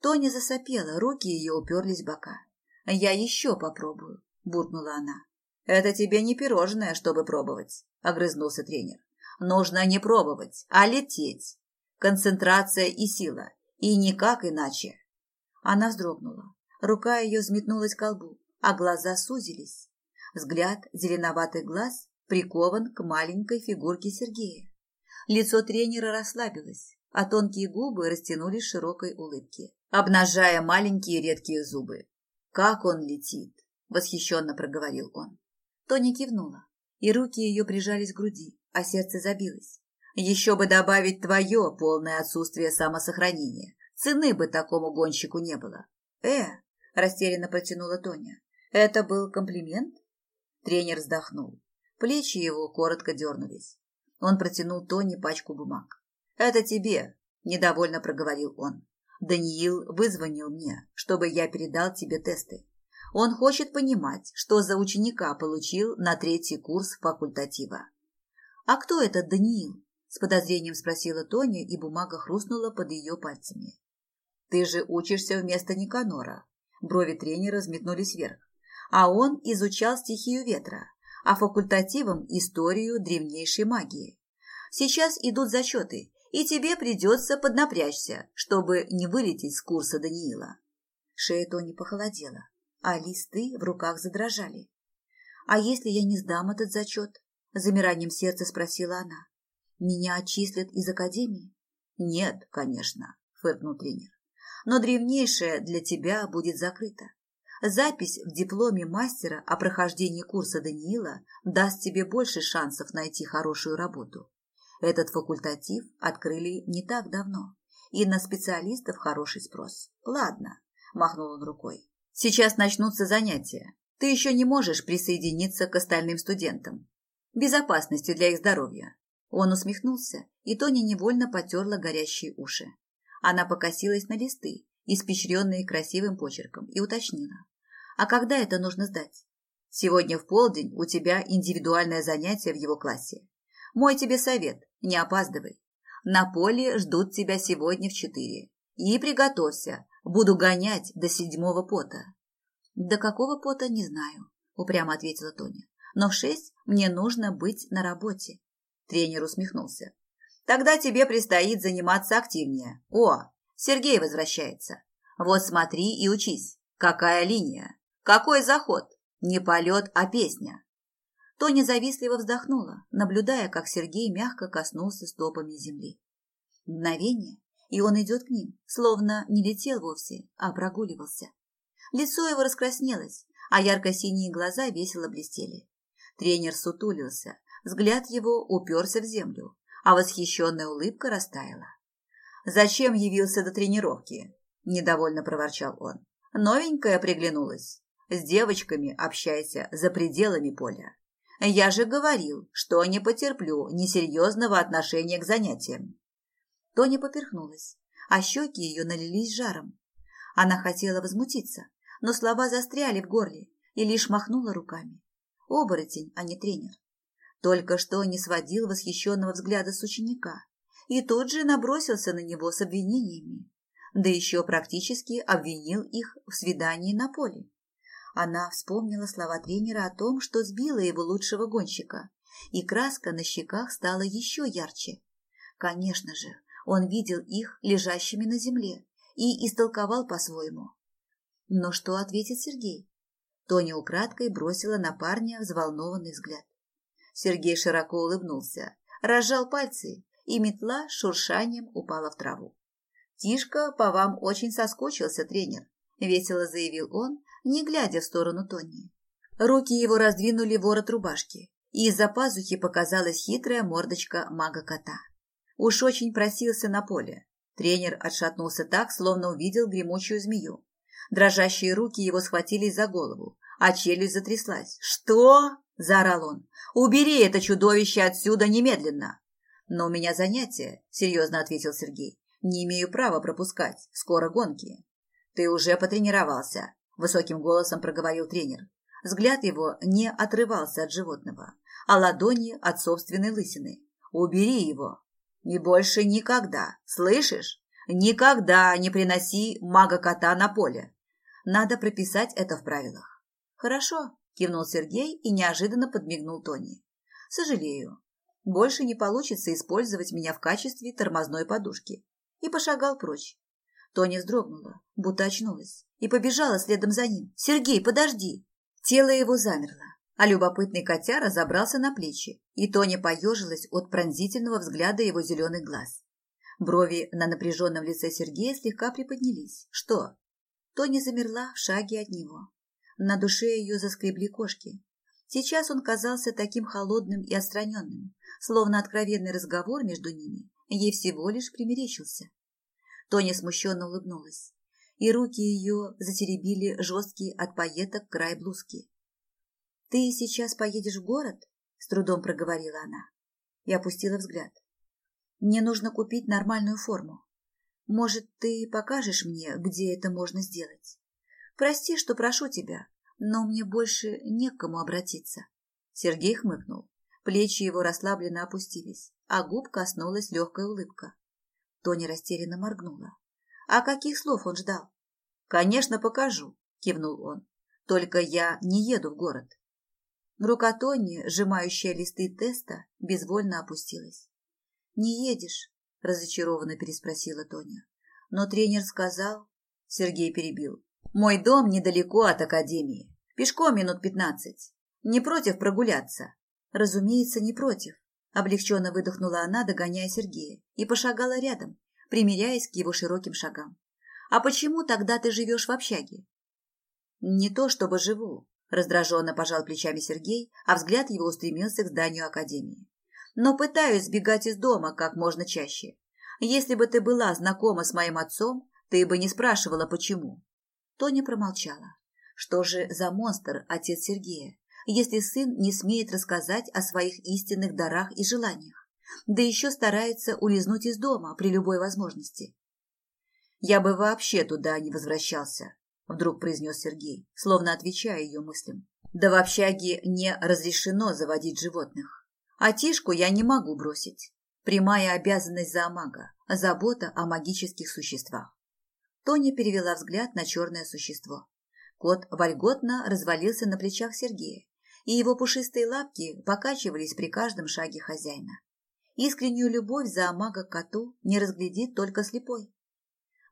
Тоня засопела, руки ее уперлись в бока. Я еще попробую, буркнула она. Это тебе не пирожное, чтобы пробовать, огрызнулся тренер. Нужно не пробовать, а лететь. Концентрация и сила. И никак иначе. Она вздрогнула. Рука ее взметнулась к колбу, а глаза сузились. Взгляд зеленоватый глаз прикован к маленькой фигурке Сергея. Лицо тренера расслабилось, а тонкие губы растянулись широкой улыбке, обнажая маленькие редкие зубы. «Как он летит!» – восхищенно проговорил он. Тоня кивнула, и руки ее прижались к груди, а сердце забилось. Еще бы добавить твое полное отсутствие самосохранения. Цены бы такому гонщику не было. Э, растерянно протянула Тоня. Это был комплимент? Тренер вздохнул. Плечи его коротко дернулись. Он протянул Тоне пачку бумаг. «Это тебе», – недовольно проговорил он. «Даниил вызвонил мне, чтобы я передал тебе тесты. Он хочет понимать, что за ученика получил на третий курс факультатива». «А кто этот Даниил?» – с подозрением спросила Тоня, и бумага хрустнула под ее пальцами. «Ты же учишься вместо Никанора. Брови тренера взметнулись вверх. А он изучал стихию ветра, а факультативом – историю древнейшей магии. Сейчас идут зачеты, и тебе придется поднапрячься, чтобы не вылететь с курса Даниила. Шея Тони похолодела, а листы в руках задрожали. «А если я не сдам этот зачет?» – замиранием сердца спросила она. «Меня отчислят из академии?» «Нет, конечно», – фыркнул тренер но древнейшее для тебя будет закрыто. Запись в дипломе мастера о прохождении курса Даниила даст тебе больше шансов найти хорошую работу. Этот факультатив открыли не так давно, и на специалистов хороший спрос. Ладно, махнул он рукой. Сейчас начнутся занятия. Ты еще не можешь присоединиться к остальным студентам. Безопасности для их здоровья. Он усмехнулся, и Тони невольно потерла горящие уши. Она покосилась на листы, испещренные красивым почерком, и уточнила. «А когда это нужно сдать?» «Сегодня в полдень у тебя индивидуальное занятие в его классе. Мой тебе совет – не опаздывай. На поле ждут тебя сегодня в четыре. И приготовься, буду гонять до седьмого пота». «До какого пота, не знаю», – упрямо ответила Тоня. «Но в шесть мне нужно быть на работе». Тренер усмехнулся. Тогда тебе предстоит заниматься активнее. О, Сергей возвращается. Вот смотри и учись. Какая линия? Какой заход? Не полет, а песня. Тоня завистливо вздохнула, наблюдая, как Сергей мягко коснулся стопами земли. Мгновение, и он идет к ним, словно не летел вовсе, а прогуливался. Лицо его раскраснелось, а ярко-синие глаза весело блестели. Тренер сутулился, взгляд его уперся в землю, а восхищенная улыбка растаяла. «Зачем явился до тренировки?» – недовольно проворчал он. «Новенькая приглянулась. С девочками общайся за пределами поля. Я же говорил, что не потерплю несерьезного отношения к занятиям». Тоня поперхнулась, а щеки ее налились жаром. Она хотела возмутиться, но слова застряли в горле и лишь махнула руками. Оборотень, а не тренер. Только что не сводил восхищенного взгляда с ученика и тут же набросился на него с обвинениями. Да еще практически обвинил их в свидании на поле. Она вспомнила слова тренера о том, что сбила его лучшего гонщика, и краска на щеках стала еще ярче. Конечно же, он видел их лежащими на земле и истолковал по-своему. Но что ответит Сергей? Тоня украдкой бросила на парня взволнованный взгляд. Сергей широко улыбнулся, разжал пальцы, и метла шуршанием упала в траву. «Тишка по вам очень соскучился, тренер», — весело заявил он, не глядя в сторону Тони. Руки его раздвинули ворот рубашки, и из-за пазухи показалась хитрая мордочка мага-кота. Уж очень просился на поле. Тренер отшатнулся так, словно увидел гремучую змею. Дрожащие руки его схватились за голову, а челюсть затряслась. «Что?» – заорал он. «Убери это чудовище отсюда немедленно!» «Но у меня занятие», – серьезно ответил Сергей. «Не имею права пропускать. Скоро гонки». «Ты уже потренировался», – высоким голосом проговорил тренер. Взгляд его не отрывался от животного, а ладони от собственной лысины. «Убери его. И больше никогда, слышишь? Никогда не приноси мага-кота на поле. Надо прописать это в правилах. Хорошо, кивнул Сергей и неожиданно подмигнул Тони. Сожалею. Больше не получится использовать меня в качестве тормозной подушки. И пошагал прочь. Тони вздрогнула, будто очнулась, и побежала следом за ним. «Сергей, подожди!» Тело его замерло, а любопытный котяра забрался на плечи, и Тоня поежилась от пронзительного взгляда его зеленых глаз. Брови на напряженном лице Сергея слегка приподнялись. «Что?» Тони замерла в шаге от него. На душе ее заскребли кошки. Сейчас он казался таким холодным и отстраненным, словно откровенный разговор между ними ей всего лишь примерещился. Тоня смущенно улыбнулась, и руки ее затеребили жесткий от пайеток край блузки. «Ты сейчас поедешь в город?» – с трудом проговорила она и опустила взгляд. «Мне нужно купить нормальную форму. Может, ты покажешь мне, где это можно сделать? Прости, что прошу тебя, но мне больше не к кому обратиться. Сергей хмыкнул. Плечи его расслабленно опустились, а губ коснулась легкая улыбка. Тони растерянно моргнула. А каких слов он ждал? «Конечно, покажу», – кивнул он. «Только я не еду в город». Рука Тони, сжимающая листы теста, безвольно опустилась. «Не едешь?» – разочарованно переспросила Тоня. Но тренер сказал... Сергей перебил. «Мой дом недалеко от академии. Пешком минут пятнадцать. Не против прогуляться?» «Разумеется, не против», – облегченно выдохнула она, догоняя Сергея, и пошагала рядом, примиряясь к его широким шагам. «А почему тогда ты живешь в общаге?» «Не то чтобы живу», – раздраженно пожал плечами Сергей, а взгляд его устремился к зданию академии но пытаюсь сбегать из дома как можно чаще. Если бы ты была знакома с моим отцом, ты бы не спрашивала, почему. Тоня промолчала. Что же за монстр отец Сергея, если сын не смеет рассказать о своих истинных дарах и желаниях, да еще старается улизнуть из дома при любой возможности? «Я бы вообще туда не возвращался», — вдруг произнес Сергей, словно отвечая ее мыслям. «Да в общаге не разрешено заводить животных. А Тишку я не могу бросить. Прямая обязанность зоомага – забота о магических существах. Тоня перевела взгляд на черное существо. Кот вольготно развалился на плечах Сергея, и его пушистые лапки покачивались при каждом шаге хозяина. Искреннюю любовь зоомага к коту не разглядит только слепой.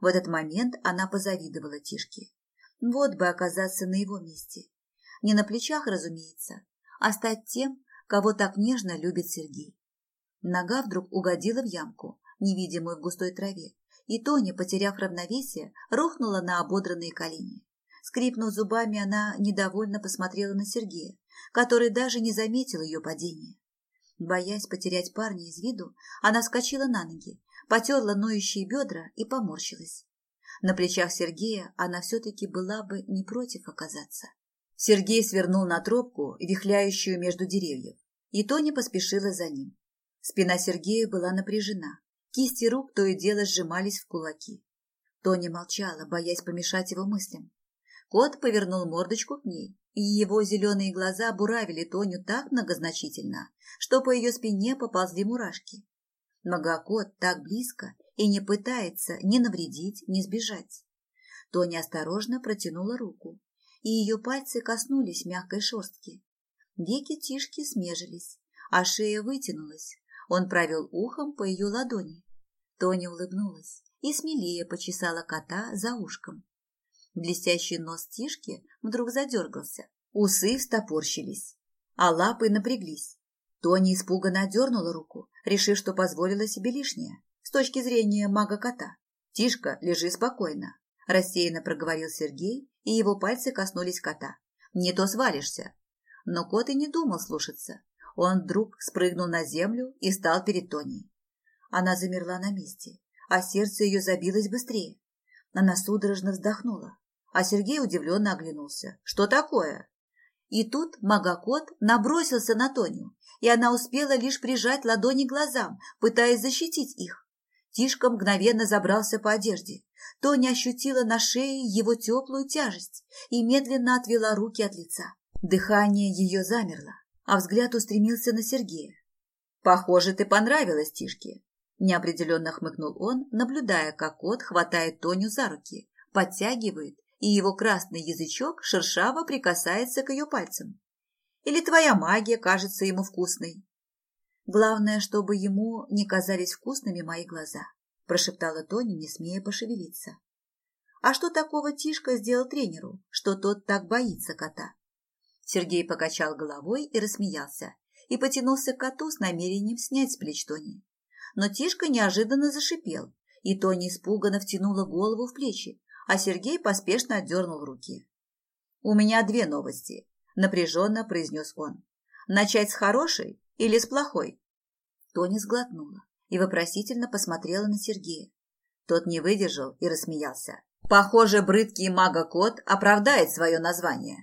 В этот момент она позавидовала Тишке. Вот бы оказаться на его месте. Не на плечах, разумеется, а стать тем, кого так нежно любит Сергей. Нога вдруг угодила в ямку, невидимую в густой траве, и Тоня, потеряв равновесие, рухнула на ободранные колени. Скрипнув зубами, она недовольно посмотрела на Сергея, который даже не заметил ее падения. Боясь потерять парня из виду, она вскочила на ноги, потерла ноющие бедра и поморщилась. На плечах Сергея она все-таки была бы не против оказаться. Сергей свернул на тропку, вихляющую между деревьев, и Тоня поспешила за ним. Спина Сергея была напряжена, кисти рук то и дело сжимались в кулаки. Тоня молчала, боясь помешать его мыслям. Кот повернул мордочку к ней, и его зеленые глаза буравили Тоню так многозначительно, что по ее спине поползли мурашки. Многокот так близко и не пытается ни навредить, ни сбежать. Тоня осторожно протянула руку, и ее пальцы коснулись мягкой шерстки. Веки Тишки смежились, а шея вытянулась. Он провел ухом по ее ладони. Тоня улыбнулась и смелее почесала кота за ушком. Блестящий нос Тишки вдруг задергался, усы встопорщились, а лапы напряглись. Тоня испуганно отдернула руку, решив, что позволила себе лишнее, с точки зрения мага-кота. «Тишка, лежи спокойно», – рассеянно проговорил Сергей, и его пальцы коснулись кота. «Не то свалишься». Но кот и не думал слушаться. Он вдруг спрыгнул на землю и стал перед Тоней. Она замерла на месте, а сердце ее забилось быстрее. Она судорожно вздохнула а Сергей удивленно оглянулся. «Что такое?» И тут Магокот набросился на Тоню, и она успела лишь прижать ладони глазам, пытаясь защитить их. Тишка мгновенно забрался по одежде. Тоня ощутила на шее его теплую тяжесть и медленно отвела руки от лица. Дыхание ее замерло, а взгляд устремился на Сергея. «Похоже, ты понравилась Тишке», – неопределенно хмыкнул он, наблюдая, как кот хватает Тоню за руки, подтягивает и его красный язычок шершаво прикасается к ее пальцам. Или твоя магия кажется ему вкусной? Главное, чтобы ему не казались вкусными мои глаза, прошептала Тони, не смея пошевелиться. А что такого Тишка сделал тренеру, что тот так боится кота? Сергей покачал головой и рассмеялся, и потянулся к коту с намерением снять с плеч Тони. Но Тишка неожиданно зашипел, и Тони испуганно втянула голову в плечи, а Сергей поспешно отдернул руки. «У меня две новости», – напряженно произнес он. «Начать с хорошей или с плохой?» Тоня сглотнула и вопросительно посмотрела на Сергея. Тот не выдержал и рассмеялся. «Похоже, брыдкий мага-кот оправдает свое название».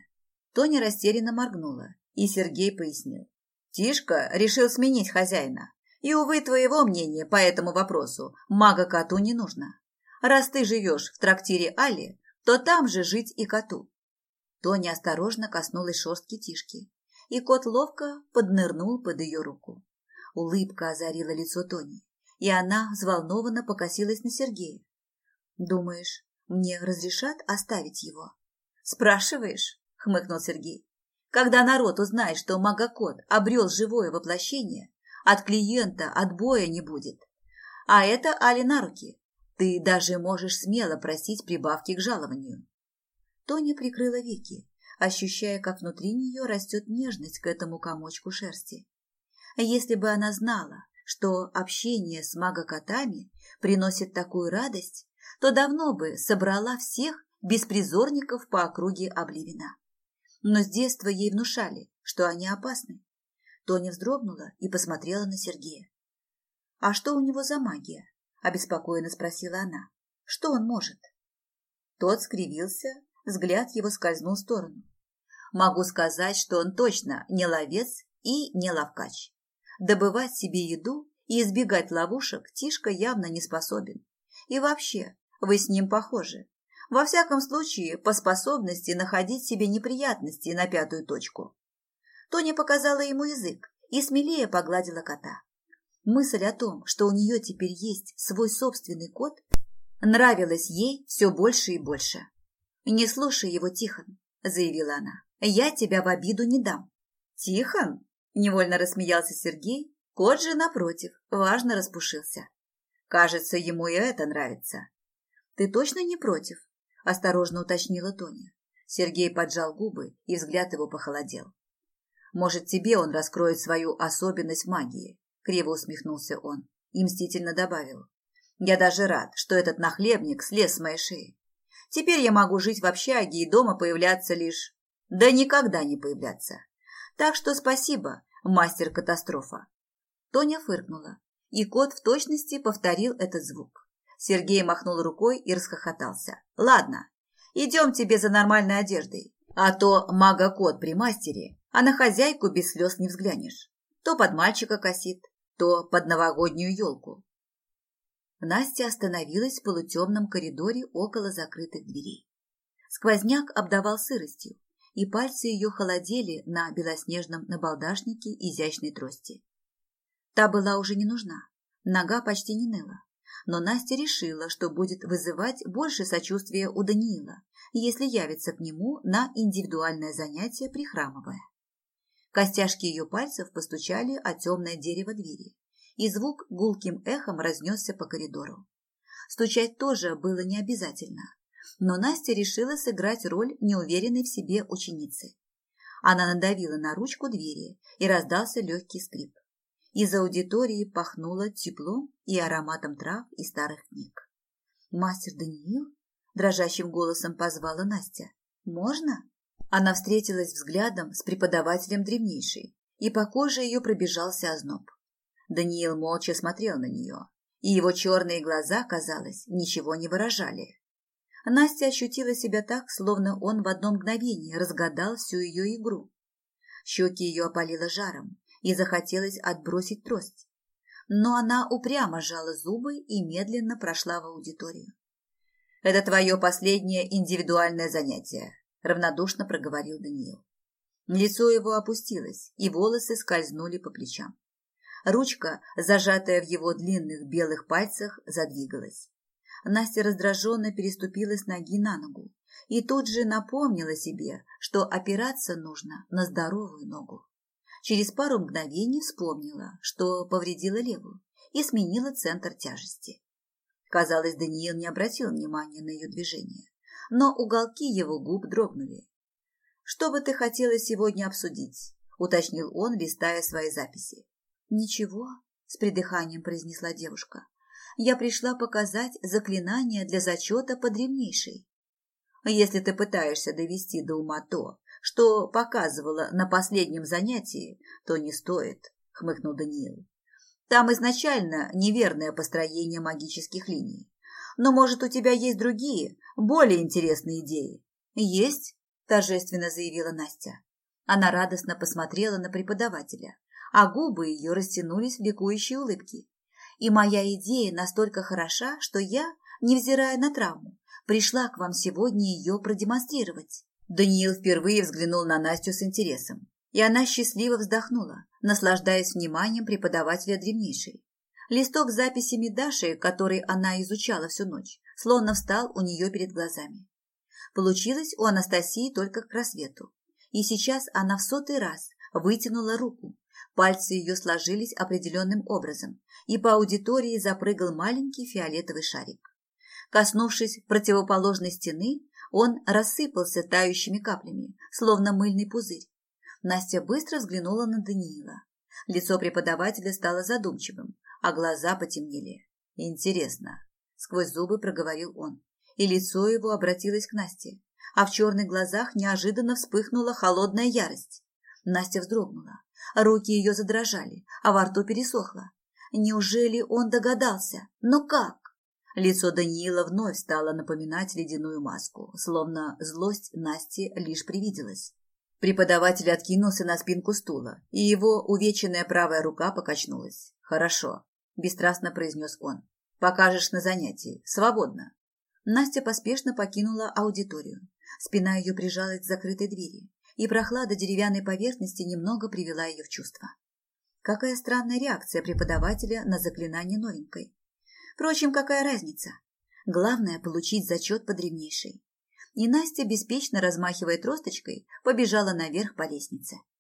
Тоня растерянно моргнула, и Сергей пояснил. «Тишка решил сменить хозяина, и, увы, твоего мнения по этому вопросу мага-коту не нужно. Раз ты живешь в трактире Али, то там же жить и коту. Тоня осторожно коснулась шерстки Тишки, и кот ловко поднырнул под ее руку. Улыбка озарила лицо Тони, и она взволнованно покосилась на Сергея. «Думаешь, мне разрешат оставить его?» «Спрашиваешь?» — хмыкнул Сергей. «Когда народ узнает, что магокот обрел живое воплощение, от клиента отбоя не будет. А это Али на руки. Ты даже можешь смело просить прибавки к жалованию. Тоня прикрыла веки, ощущая, как внутри нее растет нежность к этому комочку шерсти. Если бы она знала, что общение с магокотами приносит такую радость, то давно бы собрала всех беспризорников по округе Обливина. Но с детства ей внушали, что они опасны. Тоня вздрогнула и посмотрела на Сергея. А что у него за магия? обеспокоенно спросила она. Что он может? Тот скривился, взгляд его скользнул в сторону. Могу сказать, что он точно не ловец и не ловкач. Добывать себе еду и избегать ловушек Тишка явно не способен. И вообще, вы с ним похожи. Во всяком случае, по способности находить себе неприятности на пятую точку. Тоня показала ему язык и смелее погладила кота. Мысль о том, что у нее теперь есть свой собственный кот, нравилась ей все больше и больше. «Не слушай его, Тихон», – заявила она. «Я тебя в обиду не дам». «Тихон?» – невольно рассмеялся Сергей. Кот же, напротив, важно распушился. Кажется, ему и это нравится. «Ты точно не против?» – осторожно уточнила Тоня. Сергей поджал губы, и взгляд его похолодел. «Может, тебе он раскроет свою особенность магии?» Криво усмехнулся он. и мстительно добавил. Я даже рад, что этот нахлебник слез с моей шеи. Теперь я могу жить в общаге и дома появляться лишь... Да никогда не появляться. Так что спасибо, мастер-катастрофа. Тоня фыркнула, и кот в точности повторил этот звук. Сергей махнул рукой и расхохотался. «Ладно, идем тебе за нормальной одеждой, а то мага-кот при мастере, а на хозяйку без слез не взглянешь. То под мальчика косит, то под новогоднюю елку. Настя остановилась в полутемном коридоре около закрытых дверей. Сквозняк обдавал сыростью, и пальцы ее холодели на белоснежном набалдашнике изящной трости. Та была уже не нужна, нога почти не ныла, но Настя решила, что будет вызывать больше сочувствия у Даниила, если явится к нему на индивидуальное занятие, прихрамывая. Костяшки ее пальцев постучали о темное дерево двери, и звук гулким эхом разнесся по коридору. Стучать тоже было не обязательно, но Настя решила сыграть роль неуверенной в себе ученицы. Она надавила на ручку двери, и раздался легкий скрип. Из аудитории пахнуло теплом и ароматом трав и старых книг. «Мастер Даниил?» – дрожащим голосом позвала Настя. «Можно?» Она встретилась взглядом с преподавателем древнейшей, и по коже ее пробежался озноб. Даниил молча смотрел на нее, и его черные глаза, казалось, ничего не выражали. Настя ощутила себя так, словно он в одно мгновение разгадал всю ее игру. Щеки ее опалило жаром, и захотелось отбросить трость. Но она упрямо сжала зубы и медленно прошла в аудиторию. «Это твое последнее индивидуальное занятие», равнодушно проговорил Даниил. Лицо его опустилось, и волосы скользнули по плечам. Ручка, зажатая в его длинных белых пальцах, задвигалась. Настя раздраженно переступила с ноги на ногу и тут же напомнила себе, что опираться нужно на здоровую ногу. Через пару мгновений вспомнила, что повредила левую и сменила центр тяжести. Казалось, Даниил не обратил внимания на ее движение но уголки его губ дрогнули. «Что бы ты хотела сегодня обсудить?» – уточнил он, листая свои записи. «Ничего», – с придыханием произнесла девушка. «Я пришла показать заклинание для зачета по древнейшей». «Если ты пытаешься довести до ума то, что показывала на последнем занятии, то не стоит», – хмыкнул Даниил. «Там изначально неверное построение магических линий. Но, может, у тебя есть другие, более интересные идеи?» «Есть», – торжественно заявила Настя. Она радостно посмотрела на преподавателя, а губы ее растянулись в ликующей улыбке. «И моя идея настолько хороша, что я, невзирая на травму, пришла к вам сегодня ее продемонстрировать». Даниил впервые взглянул на Настю с интересом, и она счастливо вздохнула, наслаждаясь вниманием преподавателя древнейшей. Листок с записями Даши, который она изучала всю ночь, словно встал у нее перед глазами. Получилось у Анастасии только к рассвету. И сейчас она в сотый раз вытянула руку. Пальцы ее сложились определенным образом, и по аудитории запрыгал маленький фиолетовый шарик. Коснувшись противоположной стены, он рассыпался тающими каплями, словно мыльный пузырь. Настя быстро взглянула на Даниила. Лицо преподавателя стало задумчивым, а глаза потемнели. «Интересно», — сквозь зубы проговорил он, и лицо его обратилось к Насте, а в черных глазах неожиданно вспыхнула холодная ярость. Настя вздрогнула, руки ее задрожали, а во рту пересохло. Неужели он догадался? Но как? Лицо Даниила вновь стало напоминать ледяную маску, словно злость Насти лишь привиделась. Преподаватель откинулся на спинку стула, и его увеченная правая рука покачнулась. «Хорошо», – бесстрастно произнес он. «Покажешь на занятии. Свободно». Настя поспешно покинула аудиторию. Спина ее прижалась к закрытой двери, и прохлада деревянной поверхности немного привела ее в чувство. Какая странная реакция преподавателя на заклинание новенькой. Впрочем, какая разница? Главное – получить зачет по древнейшей. И Настя, беспечно размахивая тросточкой, побежала наверх по лестнице.